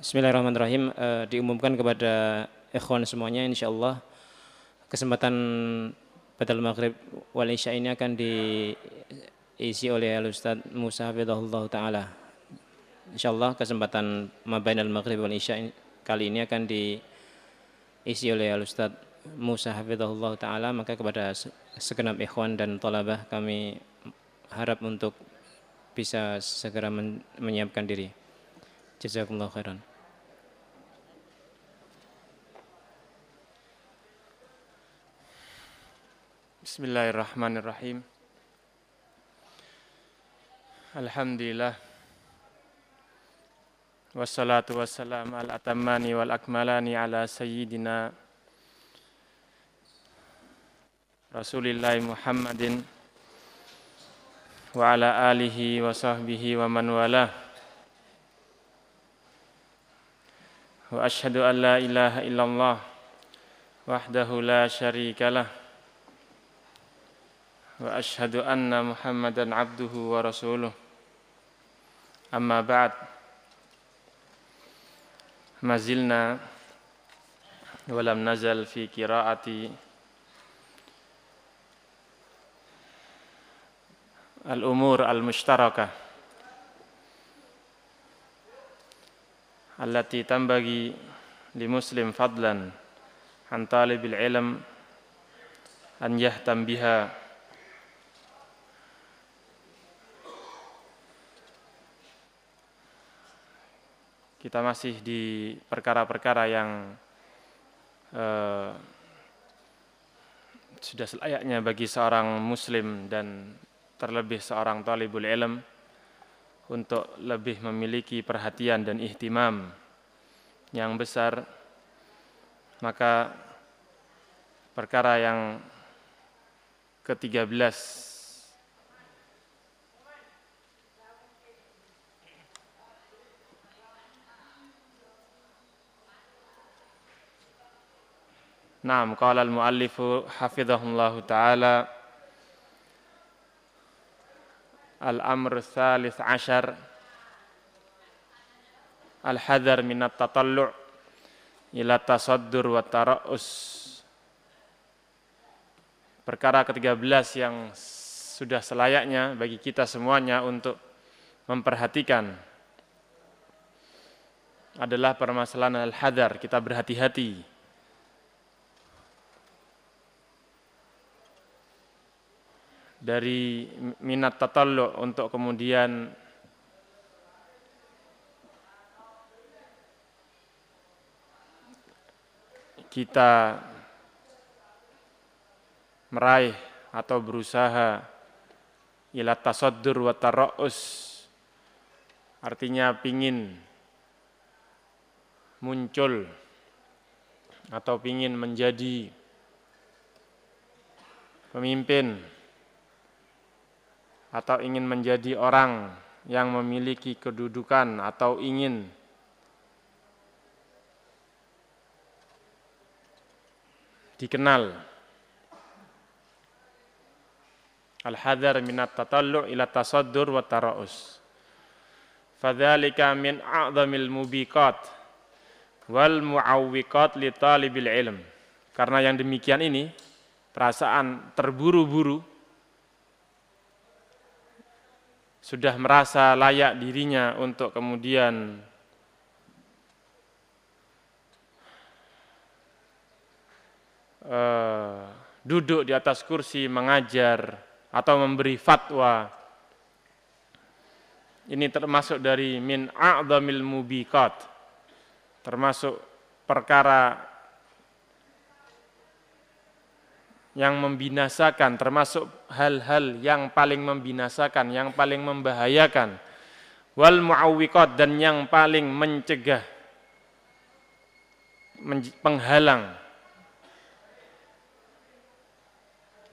Bismillahirrahmanirrahim. Uh, diumumkan kepada ikhwan semuanya insyaallah kesempatan Badal Maghrib wal Isya ini akan diisi oleh Al Ustaz Musa Hafizahullah Ta'ala. Insyaallah kesempatan Mabainal Maghrib wal Isya kali ini akan diisi oleh Al Ustaz Musa Hafizahullah Ta'ala maka kepada segenap ikhwan dan tolabah kami harap untuk bisa segera menyiapkan diri. Jazakumullah khairan. Bismillahirrahmanirrahim. Alhamdulillah. Wassalatu wassalam al atammani wal akmalani ala sayyidina Rasulillah Muhammadin wa ala alihi wa sahbihi wa man wala. Wa ashhadu an la ilaha illallah wahdahu la syarika lah وأشهد أن محمدا عبده ورسوله. أما بعد ما زلنا ولم نزل في قراءة الأمور المشتركة التي تنبغي لمسلم فضلا عن طالب العلم أن يهتم بها. Kita masih di perkara-perkara yang uh, sudah selayaknya bagi seorang muslim dan terlebih seorang talibul ilm untuk lebih memiliki perhatian dan ihtimam yang besar maka perkara yang ke-13 Naam, qala al-muallifu hafizahullahu taala. Al-amr thalith ashar. Al-hadar minat tatallu' ila tasaddur wa tara'us Perkara ke-13 yang sudah selayaknya bagi kita semuanya untuk memperhatikan adalah permasalahan al-hadar, kita berhati-hati dari minat tatallu untuk kemudian kita meraih atau berusaha ila tasaddur wa tara'us. Artinya pingin muncul atau pingin menjadi pemimpin atau ingin menjadi orang yang memiliki kedudukan atau ingin. Dikenal. Al-hadar minat tatallu' ila tasaddur wa tara'us fadzalika min a'zamil mubiqat wal mu'awwiqat li talibil ilm. Karena yang demikian ini perasaan terburu-buru sudah merasa layak dirinya untuk kemudian uh, duduk di atas kursi mengajar atau memberi fatwa. Ini termasuk dari min a'dhamil mubiqat termasuk perkara yang membinasakan termasuk hal-hal yang paling membinasakan, yang paling membahayakan. Wal muawwiqat dan yang paling mencegah penghalang.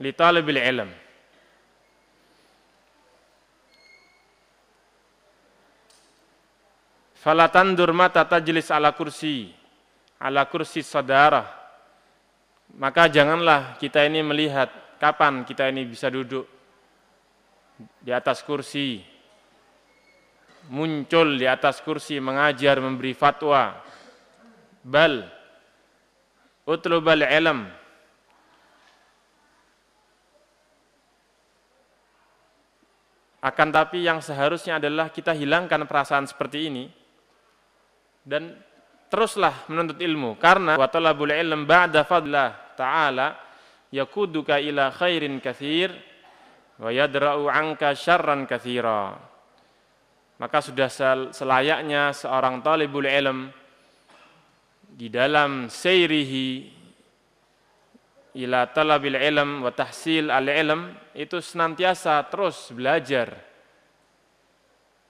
Li talibil ilm. Falatandur mata tajlis ala kursi ala kursi sadarah maka janganlah kita ini melihat kapan kita ini bisa duduk di atas kursi muncul di atas kursi mengajar memberi fatwa. Bal utlubal ilm. Akan tapi yang seharusnya adalah kita hilangkan perasaan seperti ini dan teruslah menuntut ilmu. Karena wa talabul ilm ba'da fadlah ta'ala yakuduka ila khairin kathir wa yadra'u anka syarran kathira. Maka sudah selayaknya seorang talibul ilm di dalam seirihi ila talabil ilm wa tahsil al ilm itu senantiasa terus belajar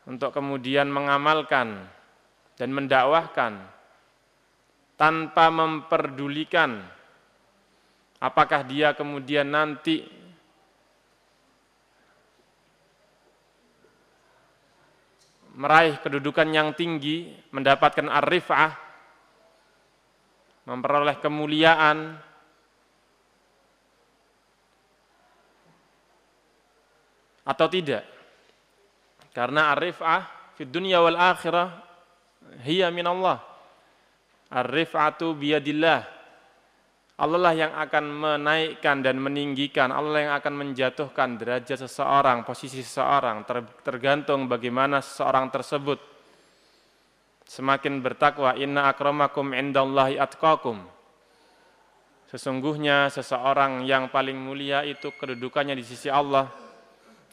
untuk kemudian mengamalkan dan mendakwahkan tanpa memperdulikan apakah dia kemudian nanti meraih kedudukan yang tinggi, mendapatkan arifah, memperoleh kemuliaan, atau tidak. Karena arifah di dunia wal akhirah hiya min Allah. Arifatu biyadillah. Allah lah yang akan menaikkan dan meninggikan, Allah yang akan menjatuhkan derajat seseorang, posisi seseorang, tergantung bagaimana seseorang tersebut. Semakin bertakwa, inna akramakum indallahi atqakum. Sesungguhnya seseorang yang paling mulia itu kedudukannya di sisi Allah,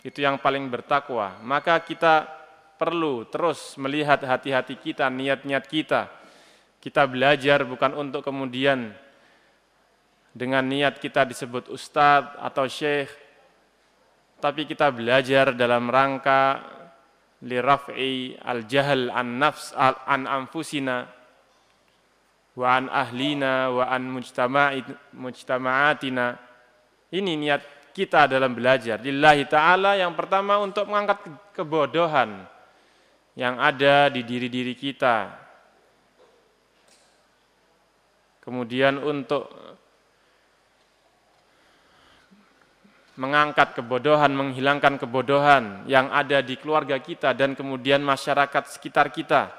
itu yang paling bertakwa. Maka kita perlu terus melihat hati-hati kita, niat-niat kita. Kita belajar bukan untuk kemudian dengan niat kita disebut ustadz atau syekh, tapi kita belajar dalam rangka liraf'i al-jahl an nafs an anfusina wa an ahlina wa an mujtama'atina. Ini niat kita dalam belajar. Lillahi ta'ala yang pertama untuk mengangkat kebodohan yang ada di diri-diri kita. Kemudian untuk mengangkat kebodohan, menghilangkan kebodohan yang ada di keluarga kita dan kemudian masyarakat sekitar kita.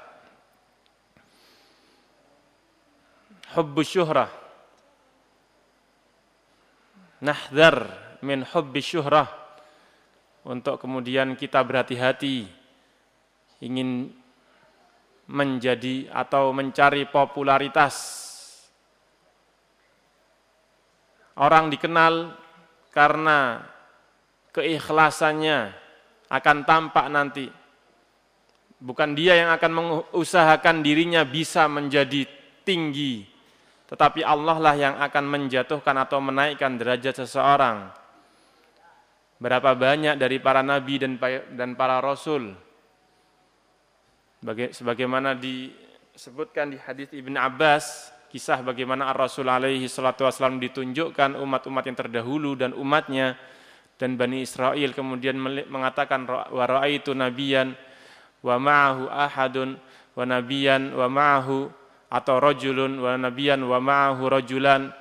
Hubbu syuhrah. Nahdar min hubbi syuhrah. Untuk kemudian kita berhati-hati ingin menjadi atau mencari popularitas. Orang dikenal karena keikhlasannya akan tampak nanti. Bukan dia yang akan mengusahakan dirinya bisa menjadi tinggi, tetapi Allah lah yang akan menjatuhkan atau menaikkan derajat seseorang. Berapa banyak dari para nabi dan para rasul sebagaimana disebutkan di hadis Ibn Abbas kisah bagaimana Ar-Rasul alaihi salatu wasallam ditunjukkan umat-umat yang terdahulu dan umatnya dan Bani Israel kemudian mengatakan wa raaitu nabiyan wa ma'ahu ahadun wa nabiyan wa ma'ahu atau rajulun wa nabiyan wa ma'ahu rajulan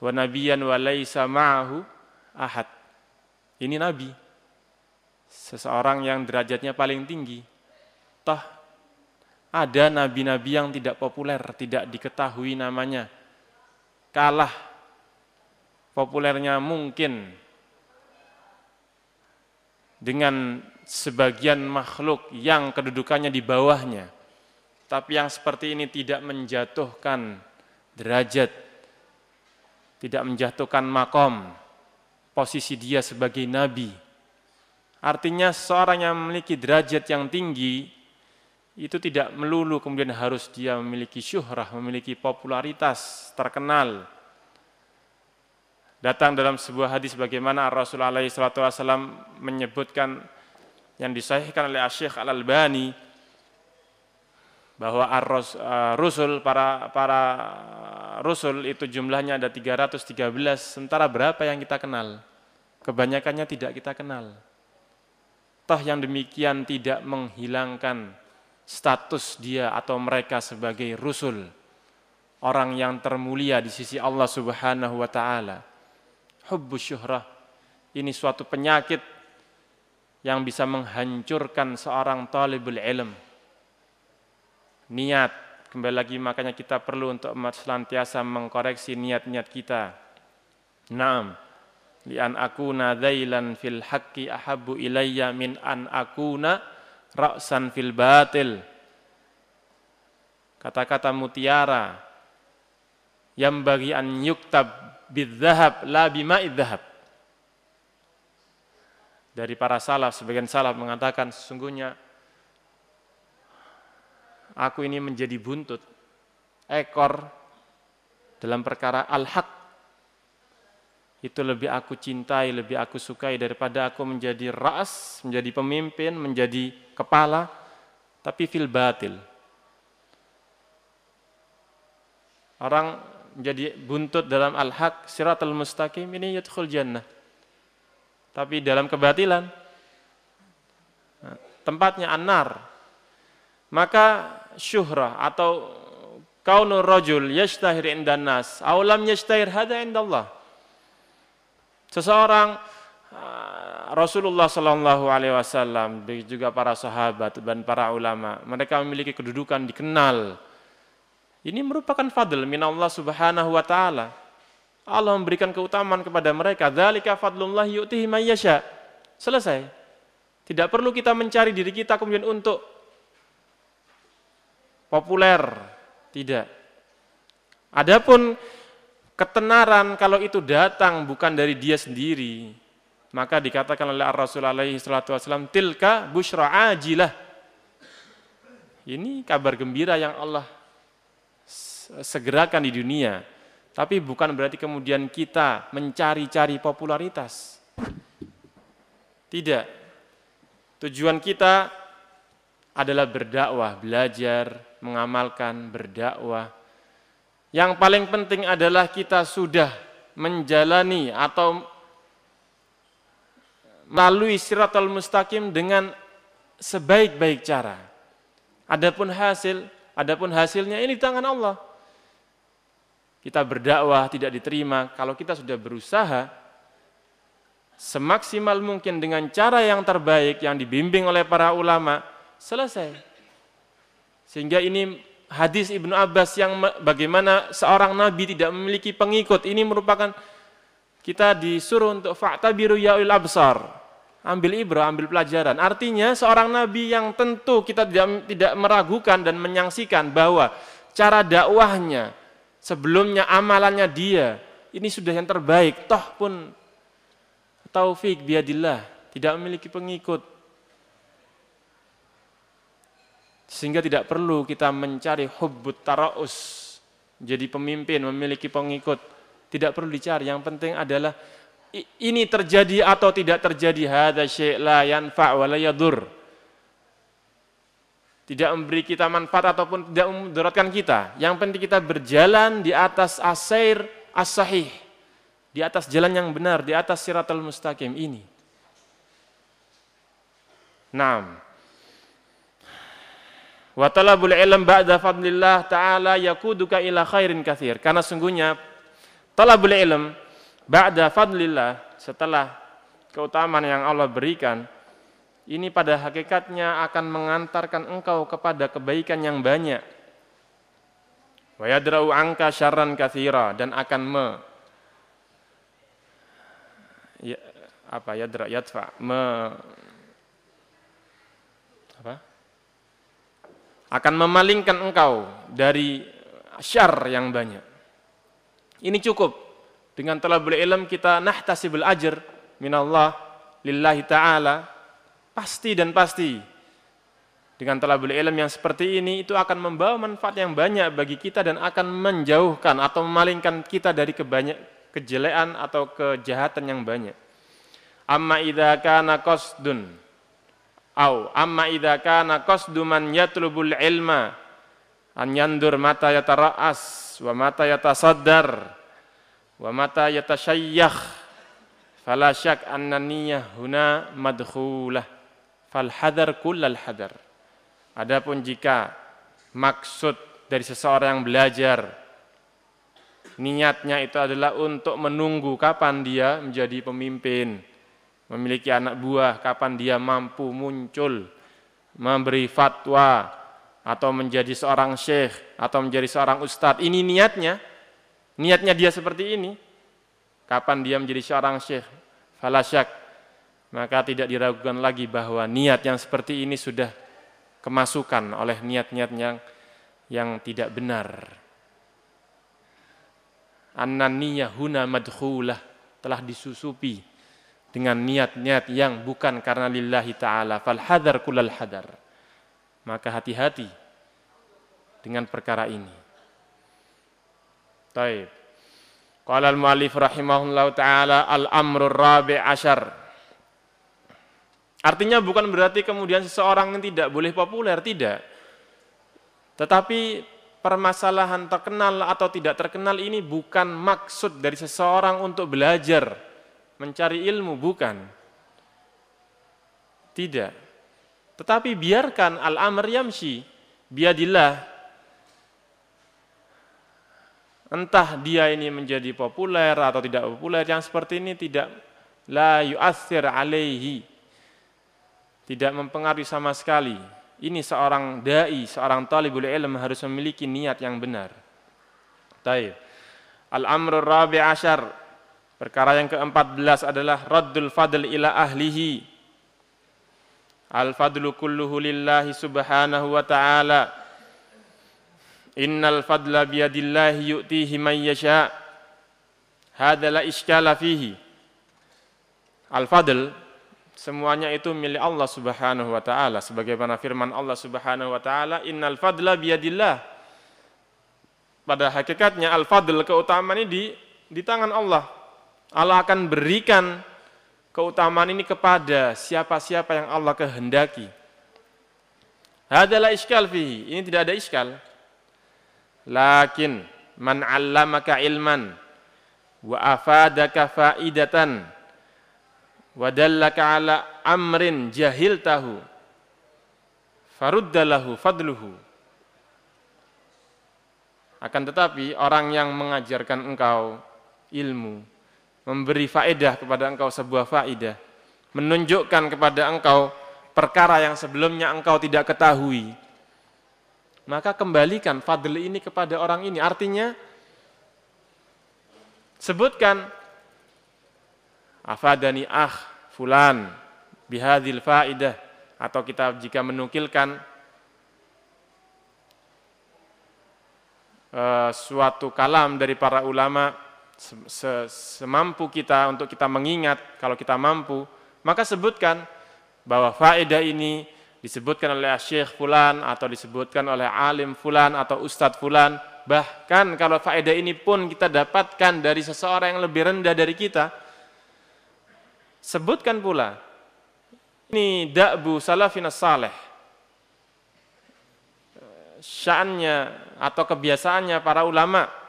wa nabiyan wa laisa ma'ahu ahad. Ini nabi. Seseorang yang derajatnya paling tinggi. Toh ada nabi-nabi yang tidak populer, tidak diketahui namanya. Kalah populernya mungkin dengan sebagian makhluk yang kedudukannya di bawahnya. Tapi yang seperti ini tidak menjatuhkan derajat, tidak menjatuhkan makom, posisi dia sebagai nabi. Artinya seorang yang memiliki derajat yang tinggi, itu tidak melulu kemudian harus dia memiliki syuhrah, memiliki popularitas, terkenal. Datang dalam sebuah hadis bagaimana Rasulullah SAW menyebutkan yang disahihkan oleh Syekh Al-Albani bahwa ar-rusul para para rusul itu jumlahnya ada 313 sementara berapa yang kita kenal? Kebanyakannya tidak kita kenal. Toh yang demikian tidak menghilangkan status dia atau mereka sebagai rusul, orang yang termulia di sisi Allah Subhanahu wa taala. Hubbu syuhrah ini suatu penyakit yang bisa menghancurkan seorang talibul ilm. Niat, kembali lagi makanya kita perlu untuk senantiasa mengkoreksi niat-niat kita. Naam, li an akuna dzailan fil haqqi ahabbu ilayya min an akuna ra'san fil batil. Kata-kata mutiara yang bagi an yuktab bidzahab la bima'id dzahab dari para salaf, sebagian salaf mengatakan sesungguhnya aku ini menjadi buntut, ekor dalam perkara al-haq. Itu lebih aku cintai, lebih aku sukai daripada aku menjadi ras, menjadi pemimpin, menjadi kepala, tapi fil batil. Orang menjadi buntut dalam al-haq, siratul mustaqim, ini yadkhul jannah tapi dalam kebatilan. Tempatnya anar. Maka syuhrah atau kaunur rajul yashtahir indan nas, aulam yashtahir hada indallah. Seseorang ah, Rasulullah Shallallahu Alaihi Wasallam juga para sahabat dan para ulama mereka memiliki kedudukan dikenal. Ini merupakan fadl min Allah Subhanahu Wa Taala. Allah memberikan keutamaan kepada mereka. Dzalika fadlullah yu'tihi may yasha. Selesai. Tidak perlu kita mencari diri kita kemudian untuk populer. Tidak. Adapun ketenaran kalau itu datang bukan dari dia sendiri, maka dikatakan oleh Rasul alaihi tilka busyra ajilah. Ini kabar gembira yang Allah segerakan di dunia tapi bukan berarti kemudian kita mencari-cari popularitas. Tidak. Tujuan kita adalah berdakwah, belajar, mengamalkan, berdakwah. Yang paling penting adalah kita sudah menjalani atau melalui siratul mustaqim dengan sebaik-baik cara. Adapun hasil, adapun hasilnya ini di tangan Allah kita berdakwah tidak diterima, kalau kita sudah berusaha semaksimal mungkin dengan cara yang terbaik yang dibimbing oleh para ulama, selesai. Sehingga ini hadis Ibnu Abbas yang bagaimana seorang nabi tidak memiliki pengikut, ini merupakan kita disuruh untuk fa'tabiru ya'il absar. Ambil ibrah, ambil pelajaran. Artinya seorang nabi yang tentu kita tidak, tidak meragukan dan menyangsikan bahwa cara dakwahnya, sebelumnya amalannya dia ini sudah yang terbaik toh pun taufik biadillah tidak memiliki pengikut sehingga tidak perlu kita mencari hubbut taraus jadi pemimpin memiliki pengikut tidak perlu dicari yang penting adalah ini terjadi atau tidak terjadi hadza syai' la yanfa' wa la tidak memberi kita manfaat ataupun tidak memudaratkan kita. Yang penting kita berjalan di atas asair as-sahih. Di atas jalan yang benar, di atas siratul mustaqim ini. Naam. Wa talabul ilm ba'da fadlillah ta'ala yakuduka ila khairin kathir. Karena sungguhnya talabul ilm ba'da fadlillah setelah keutamaan yang Allah berikan ini pada hakikatnya akan mengantarkan engkau kepada kebaikan yang banyak. Wa yadra'u angka syarran kathira dan akan me ya, apa yadra yadfa me apa akan memalingkan engkau dari syar yang banyak. Ini cukup dengan telah ilm kita nahtasibul ajr minallah lillahi ta'ala Pasti dan pasti. Dengan telah beli ilm yang seperti ini itu akan membawa manfaat yang banyak bagi kita dan akan menjauhkan atau memalingkan kita dari kebanyak kejelean atau kejahatan yang banyak. Amma idza kana qasdun au amma idza kana qasdu man yatlubul ilma an yandur mata yatara'as wa mata yatasaddar wa mata yatashayyakh fala syak anna niyyah huna madkhulah fal hadar kullal hadar. Adapun jika maksud dari seseorang yang belajar niatnya itu adalah untuk menunggu kapan dia menjadi pemimpin, memiliki anak buah, kapan dia mampu muncul, memberi fatwa, atau menjadi seorang syekh, atau menjadi seorang ustadz. Ini niatnya, niatnya dia seperti ini. Kapan dia menjadi seorang syekh? Falasyak. Maka tidak diragukan lagi bahwa niat yang seperti ini sudah kemasukan oleh niat-niat yang, yang tidak benar. Ananiyah huna madkhulah telah disusupi dengan niat-niat yang bukan karena lillahi ta'ala. Fal hadar kulal hadar. Maka hati-hati dengan perkara ini. Taib. Qala al-muallif rahimahullah ta'ala al-amru rabi ashar Artinya bukan berarti kemudian seseorang yang tidak boleh populer, tidak. Tetapi permasalahan terkenal atau tidak terkenal ini bukan maksud dari seseorang untuk belajar mencari ilmu bukan. Tidak. Tetapi biarkan al-amr yamshi biadillah. Entah dia ini menjadi populer atau tidak populer, yang seperti ini tidak la yu'athir alaihi. Tidak mempengaruhi sama sekali. Ini seorang dai, seorang talibul ilm harus memiliki niat yang benar. Taib. Al-amrul rabi ashar Perkara yang ke-14 adalah raddul fadl ila ahlihi. Al-fadlu kulluhu lillahi subhanahu wa ta'ala. Innal fadla biyadillahi yu'tihi man yasha. Hada la iskala fihi. Al-fadl semuanya itu milik Allah Subhanahu wa taala sebagaimana firman Allah Subhanahu wa taala innal fadla biyadillah. Pada hakikatnya al-fadl keutamaan ini di di tangan Allah Allah akan berikan keutamaan ini kepada siapa-siapa yang Allah kehendaki. Hadalah iskal fihi. Ini tidak ada iskal. Lakin man 'allamaka ilman wa afadaka faidatan wa dallaka ala amrin jahiltahu faruddalahu fadluhu akan tetapi orang yang mengajarkan engkau ilmu memberi faedah kepada engkau sebuah faedah, menunjukkan kepada engkau perkara yang sebelumnya engkau tidak ketahui, maka kembalikan fadl ini kepada orang ini. Artinya, sebutkan afadani ah fulan bihadil faidah atau kita jika menukilkan uh, suatu kalam dari para ulama semampu kita untuk kita mengingat kalau kita mampu maka sebutkan bahwa faedah ini disebutkan oleh syekh fulan atau disebutkan oleh alim fulan atau ustadz fulan. Bahkan kalau faedah ini pun kita dapatkan dari seseorang yang lebih rendah dari kita sebutkan pula ini da'bu salafina saleh sya'annya atau kebiasaannya para ulama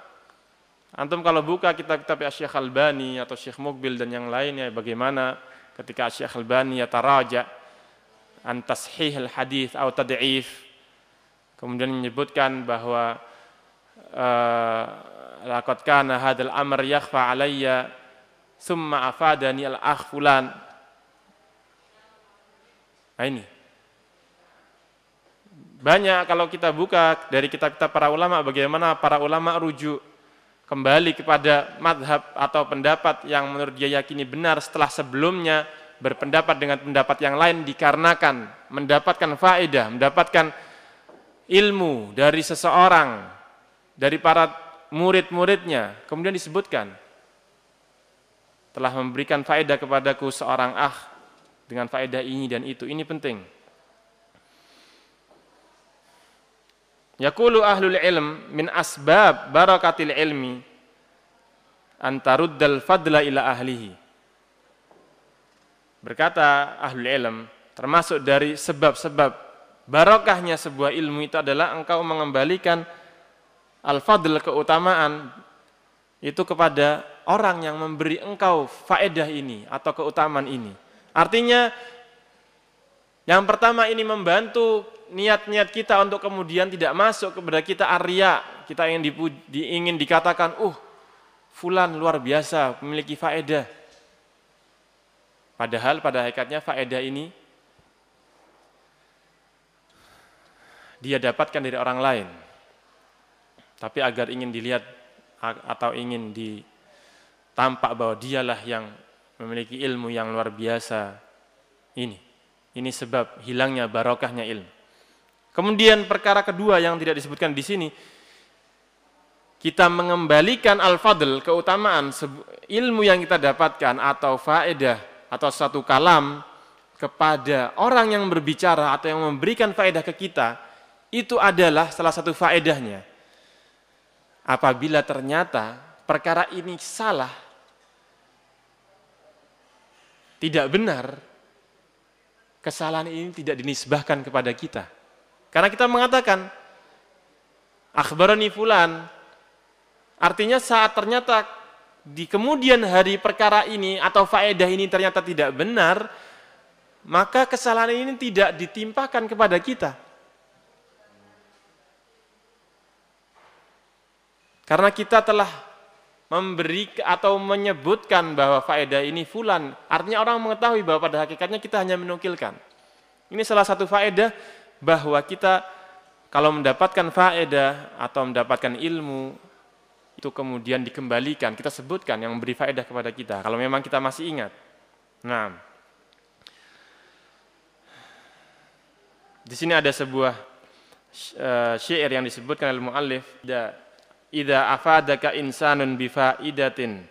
Antum kalau buka kitab-kitab Syekh Albani atau Syekh Mukbil dan yang lainnya bagaimana ketika Syekh Albani yataraja an tashih al hadis atau tad'if. Kemudian menyebutkan bahwa eh, laqad kana hadzal amr yakhfa alayya summa afadani al akh fulan. Nah ini. Banyak kalau kita buka dari kitab-kitab para ulama bagaimana para ulama rujuk kembali kepada madhab atau pendapat yang menurut dia yakini benar setelah sebelumnya berpendapat dengan pendapat yang lain dikarenakan mendapatkan faedah, mendapatkan ilmu dari seseorang, dari para murid-muridnya. Kemudian disebutkan, telah memberikan faedah kepadaku seorang ah dengan faedah ini dan itu. Ini penting. Yaqulu ahlul ilm min asbab barakatil ilmi antaruddal fadla ila ahlihi. Berkata ahlul ilm, termasuk dari sebab-sebab barokahnya sebuah ilmu itu adalah engkau mengembalikan al-fadl keutamaan itu kepada orang yang memberi engkau faedah ini atau keutamaan ini. Artinya yang pertama ini membantu niat-niat kita untuk kemudian tidak masuk kepada kita Arya, kita ingin dipuji, ingin dikatakan, uh, fulan luar biasa, memiliki faedah. Padahal pada hakikatnya faedah ini dia dapatkan dari orang lain. Tapi agar ingin dilihat atau ingin ditampak bahwa dialah yang memiliki ilmu yang luar biasa ini. Ini sebab hilangnya barokahnya ilmu. Kemudian perkara kedua yang tidak disebutkan di sini, kita mengembalikan al-fadl, keutamaan ilmu yang kita dapatkan atau faedah atau satu kalam kepada orang yang berbicara atau yang memberikan faedah ke kita, itu adalah salah satu faedahnya. Apabila ternyata perkara ini salah, tidak benar, kesalahan ini tidak dinisbahkan kepada kita. Karena kita mengatakan, akhbarani fulan, artinya saat ternyata di kemudian hari perkara ini atau faedah ini ternyata tidak benar, maka kesalahan ini tidak ditimpakan kepada kita. Karena kita telah memberi atau menyebutkan bahwa faedah ini fulan, artinya orang mengetahui bahwa pada hakikatnya kita hanya menukilkan. Ini salah satu faedah bahwa kita kalau mendapatkan faedah atau mendapatkan ilmu itu kemudian dikembalikan, kita sebutkan yang memberi faedah kepada kita, kalau memang kita masih ingat. Nah, di sini ada sebuah uh, syair yang disebutkan oleh muallif, "Idza afadaka insanun bi faidatin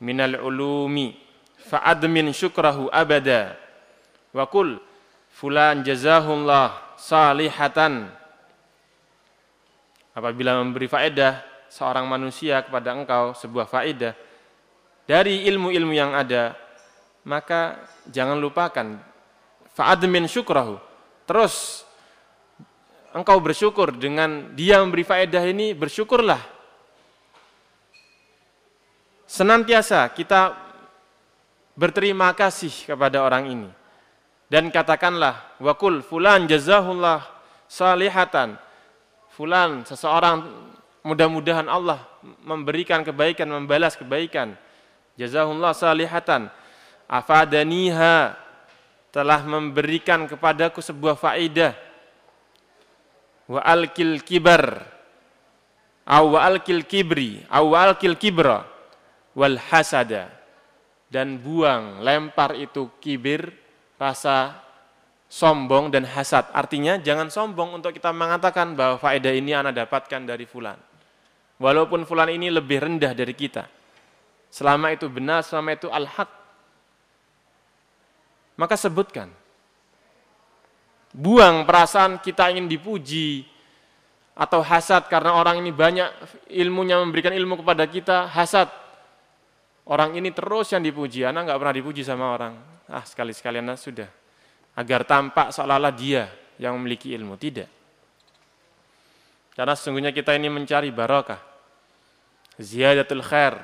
minal ulumi fa'admin syukrahu abada wa kul fulan jazahullah salihatan." Apabila memberi faedah seorang manusia kepada engkau sebuah faedah dari ilmu-ilmu yang ada, maka jangan lupakan fa'admin syukrahu. Terus engkau bersyukur dengan dia memberi faedah ini, bersyukurlah. Senantiasa kita berterima kasih kepada orang ini. Dan katakanlah, wakul fulan jazahullah salihatan. Fulan, seseorang Mudah-mudahan Allah memberikan kebaikan, membalas kebaikan. Jazahullah salihatan. Afadaniha telah memberikan kepadaku sebuah faidah. Wa alkil kibar. Aw wa alkil kibri. Aw wa alkil kibra. Wal hasada. Dan buang, lempar itu kibir, rasa sombong dan hasad. Artinya jangan sombong untuk kita mengatakan bahwa faedah ini anak dapatkan dari fulan. Walaupun fulan ini lebih rendah dari kita. Selama itu benar, selama itu al-haq. Maka sebutkan. Buang perasaan kita ingin dipuji atau hasad karena orang ini banyak ilmunya memberikan ilmu kepada kita, hasad. Orang ini terus yang dipuji, anak nggak pernah dipuji sama orang. Ah sekali-sekali anak sudah. Agar tampak seolah-olah dia yang memiliki ilmu, tidak. Karena sesungguhnya kita ini mencari barakah ziyadatul khair.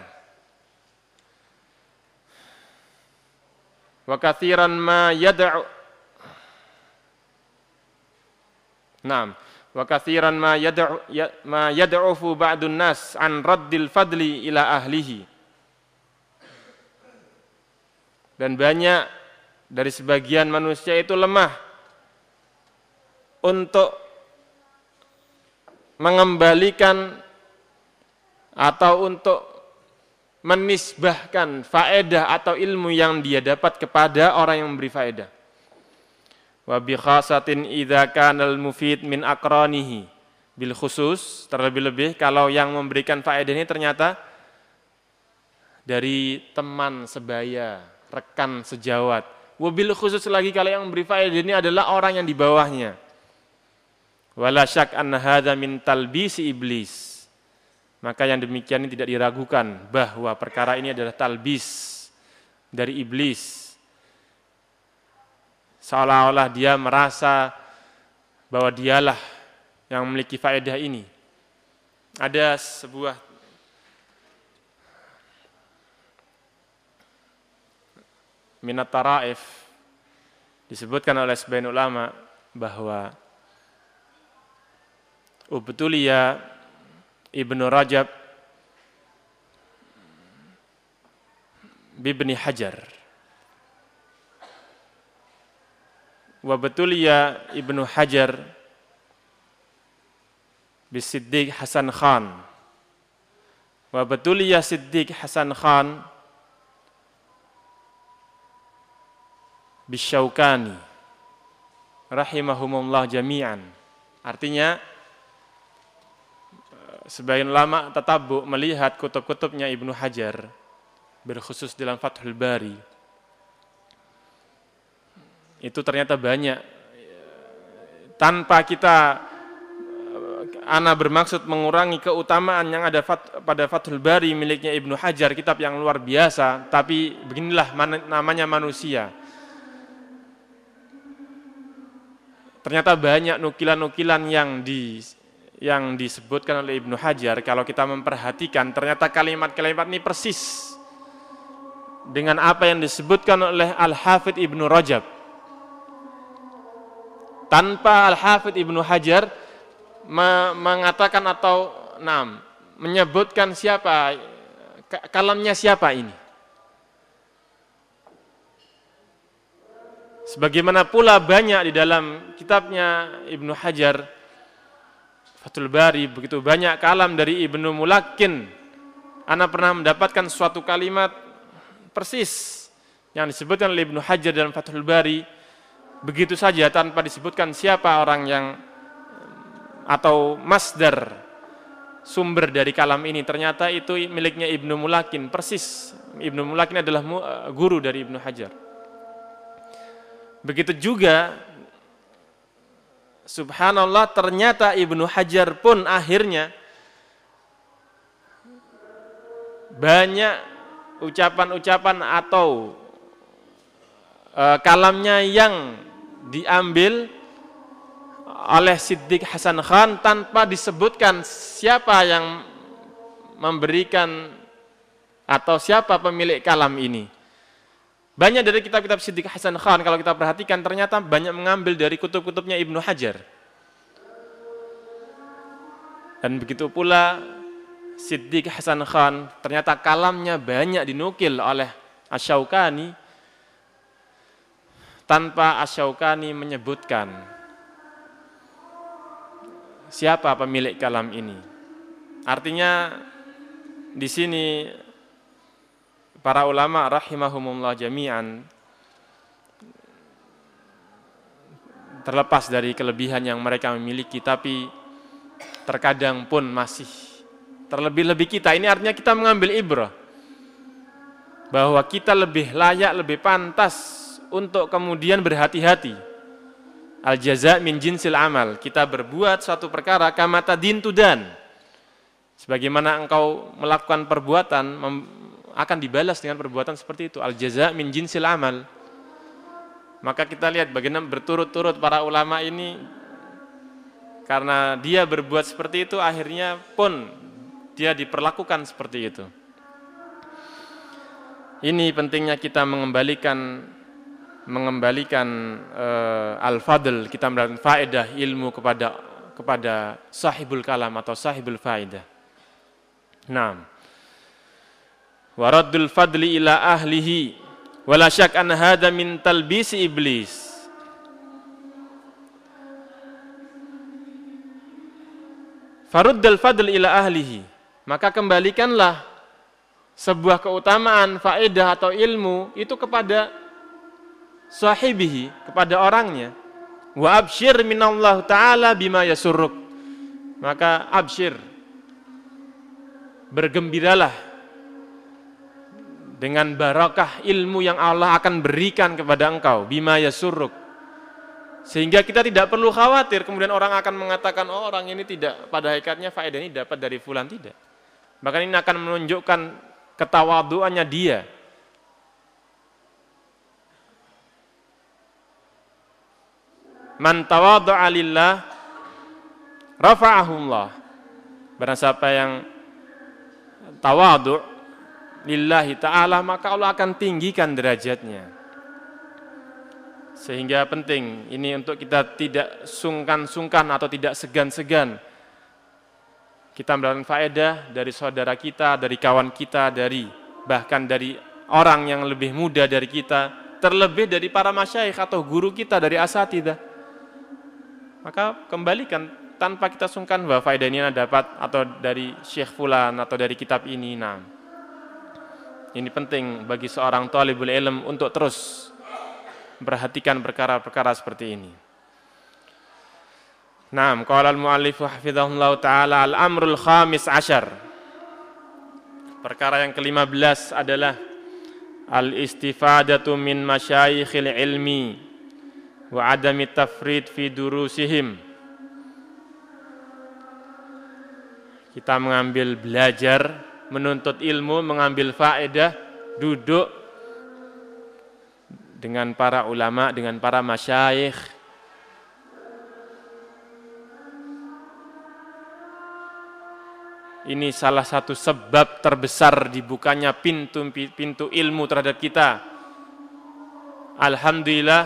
Wa kathiran ma yad'u. Naam. Wa kathiran ma yad'u ya, ma yad'ufu ba'dun nas an raddil fadli ila ahlihi dan banyak dari sebagian manusia itu lemah untuk mengembalikan atau untuk menisbahkan faedah atau ilmu yang dia dapat kepada orang yang memberi faedah. Wa bi khasatin idza kanal mufid min akranihi bil khusus terlebih-lebih kalau yang memberikan faedah ini ternyata dari teman sebaya, rekan sejawat. Wabil khusus lagi kalau yang memberi faedah ini adalah orang yang di bawahnya. Wala syak anna hadza min talbisi iblis maka yang demikian ini tidak diragukan bahwa perkara ini adalah talbis dari iblis. Seolah-olah dia merasa bahwa dialah yang memiliki faedah ini. Ada sebuah minat taraif disebutkan oleh sebagian ulama bahwa ubtuliya Ibnu Rajab Bibni Hajar. Wa betulia Ibnu Hajar bisiddiq Hasan Khan. Wa betulia Siddiq Hasan Khan bisyaukani. Rahimahumullah jami'an. Artinya sebagian lama tetabu melihat kutub-kutubnya Ibnu Hajar berkhusus dalam Fathul Bari. Itu ternyata banyak. Tanpa kita ana bermaksud mengurangi keutamaan yang ada pada Fathul Bari miliknya Ibnu Hajar kitab yang luar biasa tapi beginilah man, namanya manusia ternyata banyak nukilan-nukilan yang di yang disebutkan oleh Ibnu Hajar. Kalau kita memperhatikan ternyata kalimat-kalimat ini persis dengan apa yang disebutkan oleh Al-Hafidh Ibnu Rajab. Tanpa Al-Hafidh Ibnu Hajar mengatakan atau nam menyebutkan siapa kalamnya siapa ini sebagaimana pula banyak di dalam kitabnya Ibnu Hajar Fathul Bari begitu banyak kalam dari Ibnu Mulakin. Ana pernah mendapatkan suatu kalimat persis yang disebutkan oleh Ibnu Hajar dalam Fathul Bari. Begitu saja tanpa disebutkan siapa orang yang atau masdar sumber dari kalam ini. Ternyata itu miliknya Ibnu Mulakin persis. Ibnu Mulakin adalah guru dari Ibnu Hajar begitu juga Subhanallah ternyata Ibnu Hajar pun akhirnya banyak ucapan-ucapan atau e, kalamnya yang diambil oleh Siddiq Hasan Khan tanpa disebutkan siapa yang memberikan atau siapa pemilik kalam ini. Banyak dari kitab-kitab Siddiq Hasan Khan kalau kita perhatikan ternyata banyak mengambil dari kutub-kutubnya Ibnu Hajar. Dan begitu pula Siddiq Hasan Khan ternyata kalamnya banyak dinukil oleh Asyaukani tanpa Asyaukani menyebutkan siapa pemilik kalam ini. Artinya di sini para ulama rahimahumullah jami'an terlepas dari kelebihan yang mereka memiliki tapi terkadang pun masih terlebih-lebih kita. Ini artinya kita mengambil ibrah bahwa kita lebih layak lebih pantas untuk kemudian berhati-hati. Al jaza min jinsil amal. Kita berbuat suatu perkara kamata din tudan sebagaimana engkau melakukan perbuatan akan dibalas dengan perbuatan seperti itu. Al jaza min jinsil amal. Maka kita lihat bagaimana berturut-turut para ulama ini karena dia berbuat seperti itu akhirnya pun dia diperlakukan seperti itu. Ini pentingnya kita mengembalikan mengembalikan uh, al-fadl kita mendapatkan faedah ilmu kepada kepada sahibul kalam atau sahibul faedah. Nah, waraddul fadli ila ahlihi. Wala syak an hadha min talbisi iblis. Faruddal fadl ila ahlihi. Maka kembalikanlah sebuah keutamaan faedah atau ilmu itu kepada sahibihi kepada orangnya. Wa absyir minallah taala bima yasurruk. Maka absyir bergembiralah dengan barakah ilmu yang Allah akan berikan kepada engkau bima yasurruk. Sehingga kita tidak perlu khawatir kemudian orang akan mengatakan oh orang ini tidak pada hakikatnya faedah ini dapat dari fulan. Tidak. Bahkan ini akan menunjukkan ketawaduannya dia. Man tawadhu'a lillah rafa'ahullah barang siapa yang tawadhu' lillahi ta'ala maka Allah akan tinggikan derajatnya sehingga penting ini untuk kita tidak sungkan-sungkan atau tidak segan-segan kita mendapatkan faedah dari saudara kita, dari kawan kita, dari bahkan dari orang yang lebih muda dari kita terlebih dari para masyaikh atau guru kita dari asatidah. Maka kembalikan tanpa kita sungkan bahwa faedah ini dapat atau dari Syekh Fulan atau dari kitab ini. Nah, ini penting bagi seorang talibul ilm untuk terus perhatikan perkara-perkara seperti ini. Naam, qala al-muallif hafizahullah taala al-amrul khamis ashar. Perkara yang ke-15 adalah al-istifadatu min masyayikhil ilmi wa adami tafrid fi durusihim. Kita mengambil belajar, menuntut ilmu, mengambil faedah, duduk dengan para ulama, dengan para masyayikh, Ini salah satu sebab terbesar dibukanya pintu-pintu ilmu terhadap kita. Alhamdulillah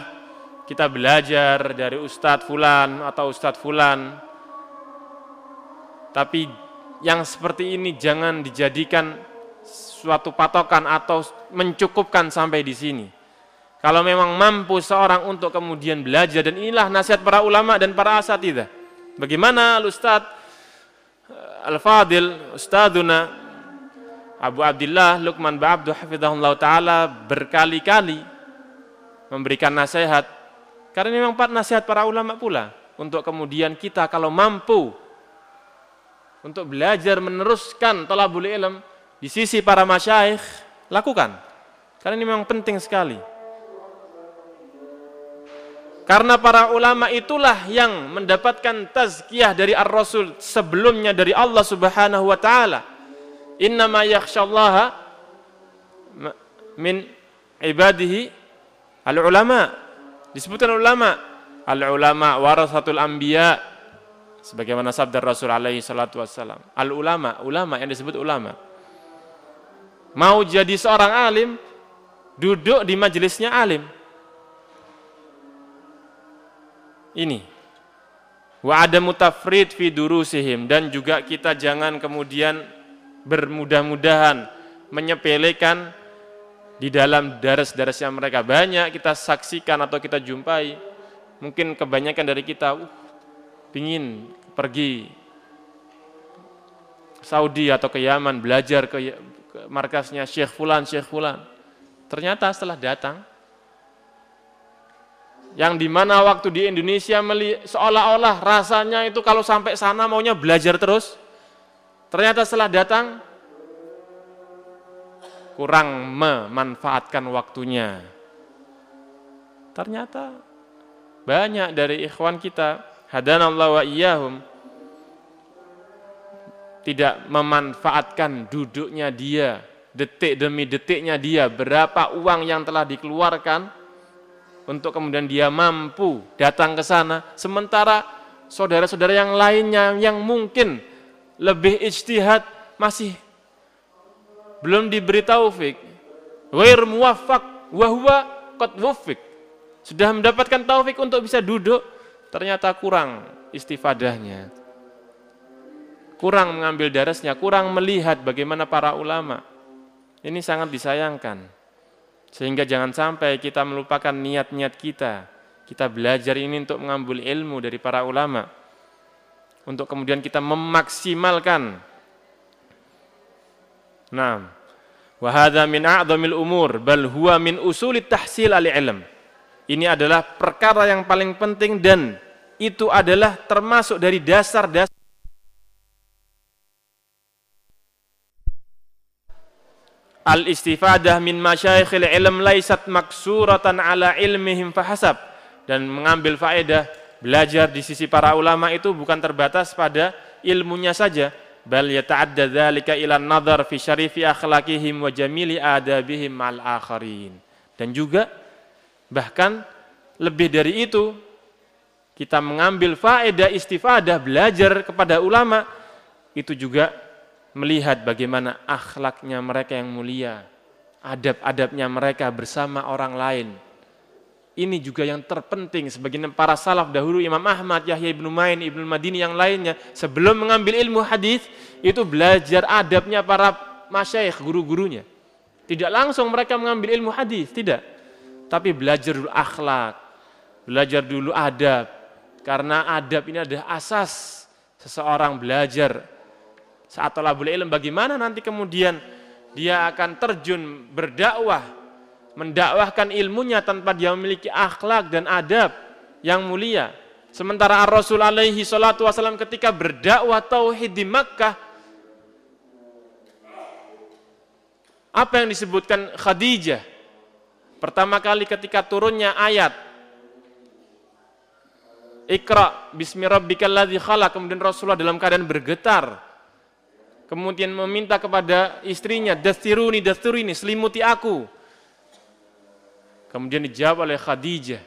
kita belajar dari Ustadz Fulan atau Ustadz Fulan. Tapi yang seperti ini jangan dijadikan suatu patokan atau mencukupkan sampai di sini. Kalau memang mampu seorang untuk kemudian belajar dan inilah nasihat para ulama dan para asatidah. Bagaimana Ustadz Al-Fadil Ustaduna Abu Abdullah Luqman Ba'abdu Hafidhahullah Ta'ala berkali-kali memberikan nasihat karena memang empat nasihat para ulama pula untuk kemudian kita kalau mampu untuk belajar meneruskan talabul ilm di sisi para masyaikh lakukan karena ini memang penting sekali karena para ulama itulah yang mendapatkan tazkiyah dari Ar-Rasul sebelumnya dari Allah Subhanahu wa taala. Innama yakhsyallaha min ibadihi al-ulama. Disebutkan ulama. Al-ulama warasatul anbiya sebagaimana sabda Rasul alaihi salatu wassalam. Al-ulama, ulama yang disebut ulama. Mau jadi seorang alim, duduk di majelisnya alim ini. Wa ada mutafrid fi durusihim dan juga kita jangan kemudian bermudah-mudahan menyepelekan di dalam daras-darasnya mereka. Banyak kita saksikan atau kita jumpai. Mungkin kebanyakan dari kita uh, ingin pergi Saudi atau ke Yaman belajar ke, ke markasnya Syekh Fulan, Syekh Fulan. Ternyata setelah datang yang di mana waktu di Indonesia seolah-olah rasanya itu kalau sampai sana maunya belajar terus. Ternyata setelah datang kurang memanfaatkan waktunya. Ternyata banyak dari ikhwan kita hadanallahu wa iyyahum. Tidak memanfaatkan duduknya dia, detik demi detiknya dia, berapa uang yang telah dikeluarkan untuk kemudian dia mampu datang ke sana. Sementara saudara-saudara yang lainnya yang mungkin lebih ijtihad masih belum diberi taufik ghair muwaffaq wa huwa qad sudah mendapatkan taufik untuk bisa duduk ternyata kurang istifadahnya kurang mengambil darasnya kurang melihat bagaimana para ulama ini sangat disayangkan sehingga jangan sampai kita melupakan niat-niat kita. Kita belajar ini untuk mengambil ilmu dari para ulama. Untuk kemudian kita memaksimalkan. Nah, wahada min umur bal huwa min usulit tahsil al ilm. Ini adalah perkara yang paling penting dan itu adalah termasuk dari dasar-dasar Al-istifadah min masyaikhil ilm laisat maksuratan ala ilmihim fahasab. Dan mengambil faedah, belajar di sisi para ulama itu bukan terbatas pada ilmunya saja. Bal yata'adda dhalika ila nadhar fi syarifi akhlaqihim wa jamili adabihim mal akharin. Dan juga bahkan lebih dari itu kita mengambil faedah istifadah belajar kepada ulama itu juga melihat bagaimana akhlaknya mereka yang mulia, adab-adabnya mereka bersama orang lain. Ini juga yang terpenting sebagian para salaf dahulu Imam Ahmad, Yahya ibnu Main, ibnu Madini yang lainnya sebelum mengambil ilmu hadis itu belajar adabnya para masyayikh guru-gurunya. Tidak langsung mereka mengambil ilmu hadis, tidak. tapi belajar dulu akhlak, belajar dulu adab. Karena adab ini adalah asas seseorang belajar. Saat tolabul ilm bagaimana nanti kemudian dia akan terjun berdakwah, mendakwahkan ilmunya tanpa dia memiliki akhlak dan adab yang mulia. Sementara Ar-Rasul alaihi salatu wasallam ketika berdakwah tauhid di Makkah apa yang disebutkan Khadijah Pertama kali ketika turunnya ayat Iqra bismi rabbikal ladzi khalaq. Kemudian Rasulullah dalam keadaan bergetar. Kemudian meminta kepada istrinya dastiruni dastiruni selimuti aku. Kemudian dijawab oleh Khadijah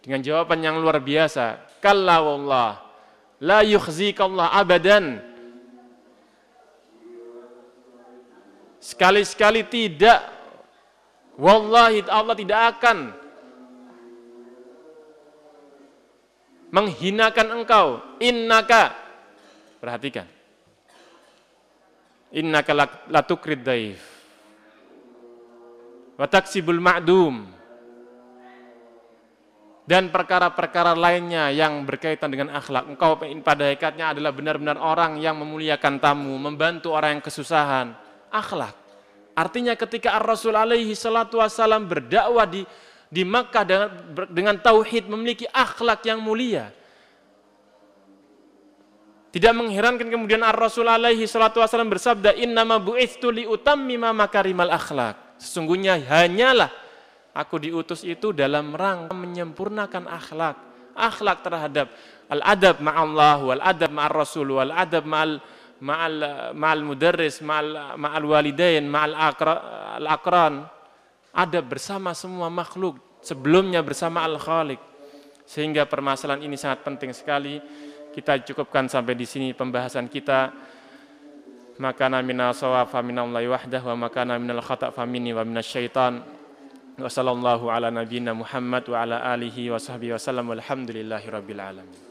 dengan jawaban yang luar biasa. Kalla wallah la yukhzikallah abadan. Sekali-sekali tidak. Wallahi Allah tidak akan menghinakan engkau. Innaka perhatikan. Innaka latukrid daif. Wataksibul ma'dum. Dan perkara-perkara lainnya yang berkaitan dengan akhlak. Engkau pada hakikatnya adalah benar-benar orang yang memuliakan tamu, membantu orang yang kesusahan. Akhlak. Artinya ketika Ar-Rasul alaihi salatu wassalam berdakwah di di Makkah dengan, dengan tauhid memiliki akhlak yang mulia. Tidak mengherankan kemudian Ar-Rasul alaihi salatu wassalam bersabda innama bu'itstu li utammima makarimal akhlak. Sesungguhnya hanyalah aku diutus itu dalam rangka menyempurnakan akhlak. Akhlak terhadap al-adab ma'allah wal adab ma'ar rasul wal adab ma'al ma'al ma'al mudarris, ma'al ma'al walidain, ma'al al akran, ada bersama semua makhluk, sebelumnya bersama al-khaliq. Sehingga permasalahan ini sangat penting sekali. Kita cukupkan sampai di sini pembahasan kita. Maka minal sawab fa minallahi wahdah wa makana minal khata' fa minni wa syaitan. Wa sallallahu ala nabiyyina Muhammad wa ala alihi wa sahbihi wa sallam walhamdulillahi rabbil alamin.